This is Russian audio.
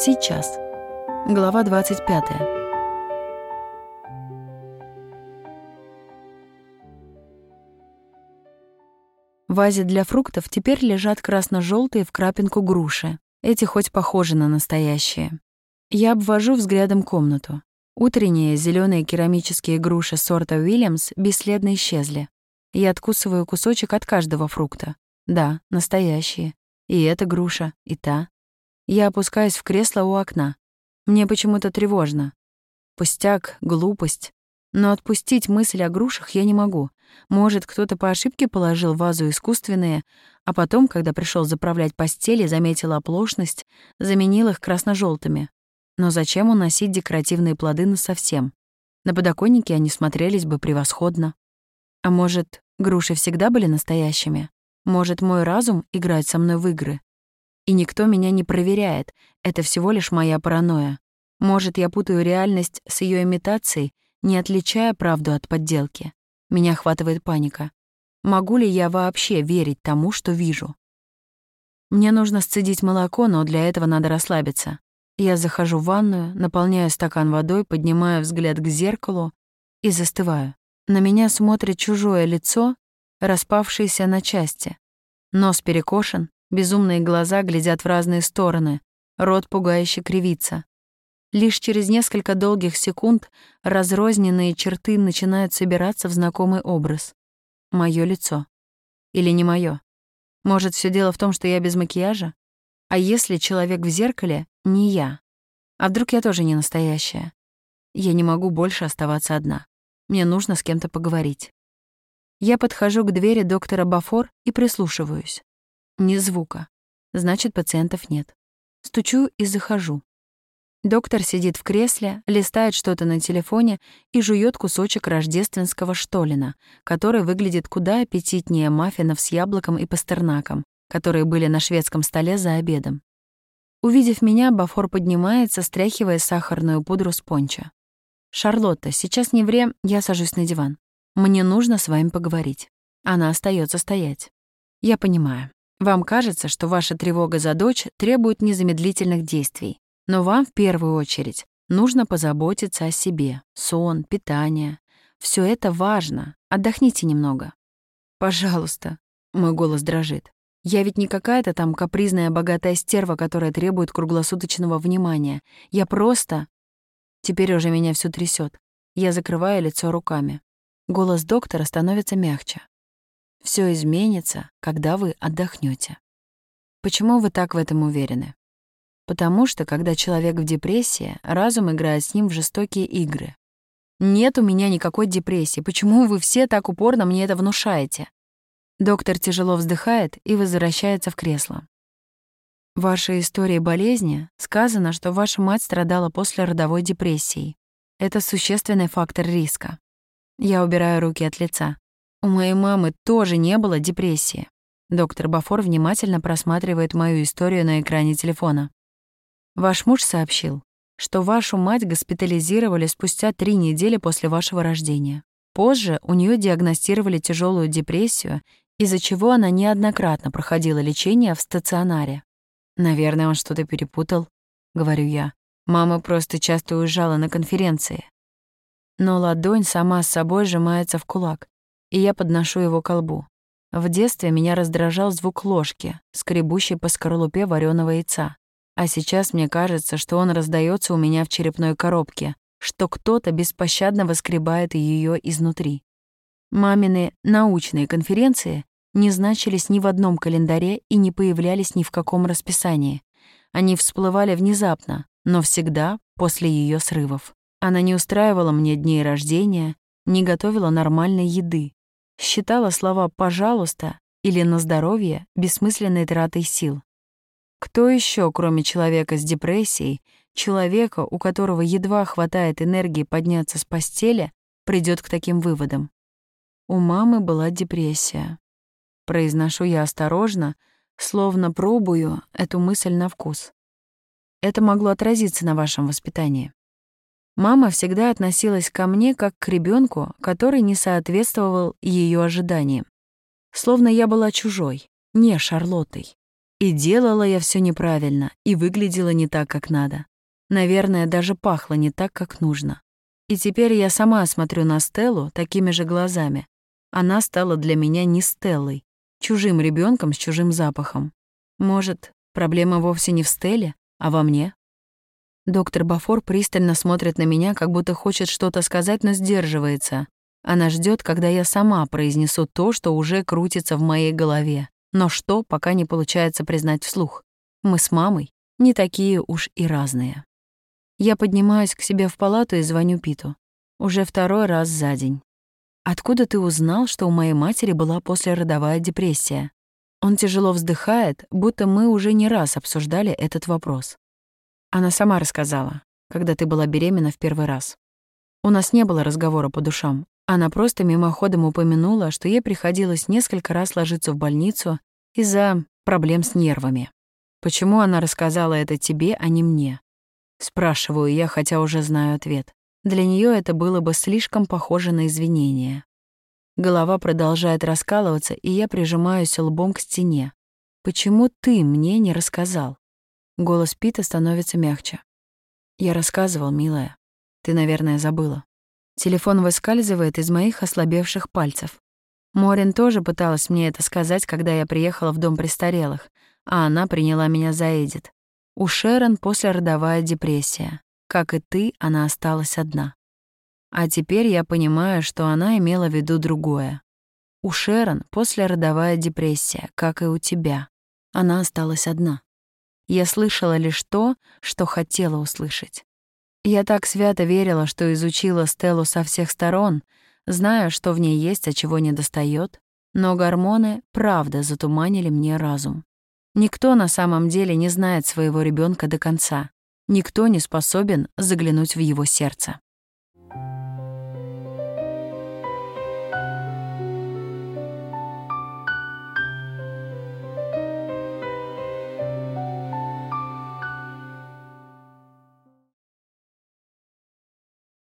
Сейчас. Глава 25. В вазе для фруктов теперь лежат красно-желтые в крапинку груши. Эти хоть похожи на настоящие. Я обвожу взглядом комнату. Утренние зеленые керамические груши сорта Уильямс бесследно исчезли. Я откусываю кусочек от каждого фрукта. Да, настоящие. И эта груша, и та. Я опускаюсь в кресло у окна. Мне почему-то тревожно. Пустяк, глупость. Но отпустить мысль о грушах я не могу. Может, кто-то по ошибке положил вазу искусственные, а потом, когда пришел заправлять постели, заметил оплошность, заменил их красно желтыми но зачем уносить декоративные плоды насовсем? На подоконнике они смотрелись бы превосходно. А может, груши всегда были настоящими? Может, мой разум играет со мной в игры? И никто меня не проверяет, это всего лишь моя паранойя. Может, я путаю реальность с ее имитацией, не отличая правду от подделки. Меня охватывает паника. Могу ли я вообще верить тому, что вижу? Мне нужно сцедить молоко, но для этого надо расслабиться. Я захожу в ванную, наполняю стакан водой, поднимаю взгляд к зеркалу и застываю. На меня смотрит чужое лицо, распавшееся на части. Нос перекошен, безумные глаза глядят в разные стороны, рот пугающе кривится. Лишь через несколько долгих секунд разрозненные черты начинают собираться в знакомый образ. Моё лицо. Или не моё? Может, все дело в том, что я без макияжа? А если человек в зеркале не я? А вдруг я тоже не настоящая? Я не могу больше оставаться одна. Мне нужно с кем-то поговорить. Я подхожу к двери доктора Бафор и прислушиваюсь. Ни звука. Значит, пациентов нет. Стучу и захожу. Доктор сидит в кресле, листает что-то на телефоне и жует кусочек рождественского штолина, который выглядит куда аппетитнее маффинов с яблоком и пастернаком, которые были на шведском столе за обедом. Увидев меня, Бафор поднимается, стряхивая сахарную пудру с понча. «Шарлотта, сейчас не время, я сажусь на диван. Мне нужно с вами поговорить». Она остается стоять. «Я понимаю. Вам кажется, что ваша тревога за дочь требует незамедлительных действий. Но вам в первую очередь нужно позаботиться о себе. Сон, питание. Все это важно. Отдохните немного». «Пожалуйста». Мой голос дрожит. Я ведь не какая-то там капризная богатая стерва, которая требует круглосуточного внимания. Я просто... Теперь уже меня все трясет. Я закрываю лицо руками. Голос доктора становится мягче. Все изменится, когда вы отдохнете. Почему вы так в этом уверены? Потому что, когда человек в депрессии, разум играет с ним в жестокие игры. Нет у меня никакой депрессии. Почему вы все так упорно мне это внушаете? Доктор тяжело вздыхает и возвращается в кресло. В вашей истории болезни сказано, что ваша мать страдала после родовой депрессии. Это существенный фактор риска. Я убираю руки от лица. У моей мамы тоже не было депрессии. Доктор Бафор внимательно просматривает мою историю на экране телефона. Ваш муж сообщил, что вашу мать госпитализировали спустя три недели после вашего рождения. Позже у нее диагностировали тяжелую депрессию из-за чего она неоднократно проходила лечение в стационаре. «Наверное, он что-то перепутал», — говорю я. Мама просто часто уезжала на конференции. Но ладонь сама с собой сжимается в кулак, и я подношу его к колбу. В детстве меня раздражал звук ложки, скребущей по скорлупе вареного яйца. А сейчас мне кажется, что он раздается у меня в черепной коробке, что кто-то беспощадно воскребает ее изнутри. Мамины научные конференции не значились ни в одном календаре и не появлялись ни в каком расписании. Они всплывали внезапно, но всегда после ее срывов. Она не устраивала мне дней рождения, не готовила нормальной еды, считала слова «пожалуйста» или «на здоровье» бессмысленной тратой сил. Кто еще, кроме человека с депрессией, человека, у которого едва хватает энергии подняться с постели, придет к таким выводам? У мамы была депрессия. Произношу я осторожно, словно пробую эту мысль на вкус. Это могло отразиться на вашем воспитании. Мама всегда относилась ко мне как к ребенку, который не соответствовал ее ожиданиям. Словно я была чужой, не Шарлоттой. И делала я все неправильно, и выглядела не так, как надо. Наверное, даже пахло не так, как нужно. И теперь я сама смотрю на Стеллу такими же глазами. Она стала для меня не Стеллой, чужим ребенком с чужим запахом. Может, проблема вовсе не в Стелле, а во мне? Доктор Бафор пристально смотрит на меня, как будто хочет что-то сказать, но сдерживается. Она ждет, когда я сама произнесу то, что уже крутится в моей голове. Но что, пока не получается признать вслух. Мы с мамой не такие уж и разные. Я поднимаюсь к себе в палату и звоню Питу. Уже второй раз за день. «Откуда ты узнал, что у моей матери была послеродовая депрессия?» Он тяжело вздыхает, будто мы уже не раз обсуждали этот вопрос. Она сама рассказала, когда ты была беременна в первый раз. У нас не было разговора по душам. Она просто мимоходом упомянула, что ей приходилось несколько раз ложиться в больницу из-за проблем с нервами. Почему она рассказала это тебе, а не мне? Спрашиваю я, хотя уже знаю ответ. Для нее это было бы слишком похоже на извинение. Голова продолжает раскалываться, и я прижимаюсь лбом к стене. «Почему ты мне не рассказал?» Голос Пита становится мягче. «Я рассказывал, милая. Ты, наверное, забыла». Телефон выскальзывает из моих ослабевших пальцев. Морин тоже пыталась мне это сказать, когда я приехала в дом престарелых, а она приняла меня за Эдит. У Шерон послеродовая депрессия. Как и ты, она осталась одна. А теперь я понимаю, что она имела в виду другое. У Шерон послеродовая депрессия, как и у тебя. Она осталась одна. Я слышала лишь то, что хотела услышать. Я так свято верила, что изучила Стеллу со всех сторон, зная, что в ней есть, а чего не достает, но гормоны правда затуманили мне разум. Никто на самом деле не знает своего ребенка до конца. Никто не способен заглянуть в его сердце.